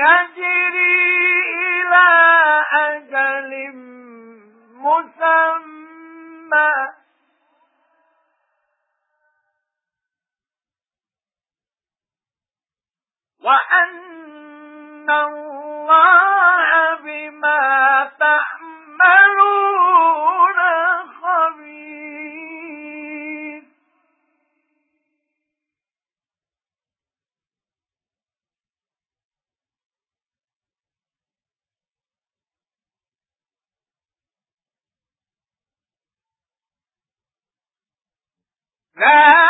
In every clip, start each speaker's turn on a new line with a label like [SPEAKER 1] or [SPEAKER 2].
[SPEAKER 1] يجري إلى أجل مسمى. وأن الله لا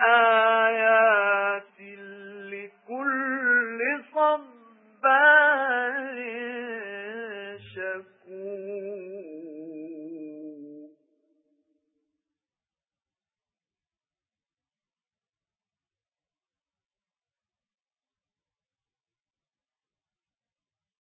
[SPEAKER 1] آه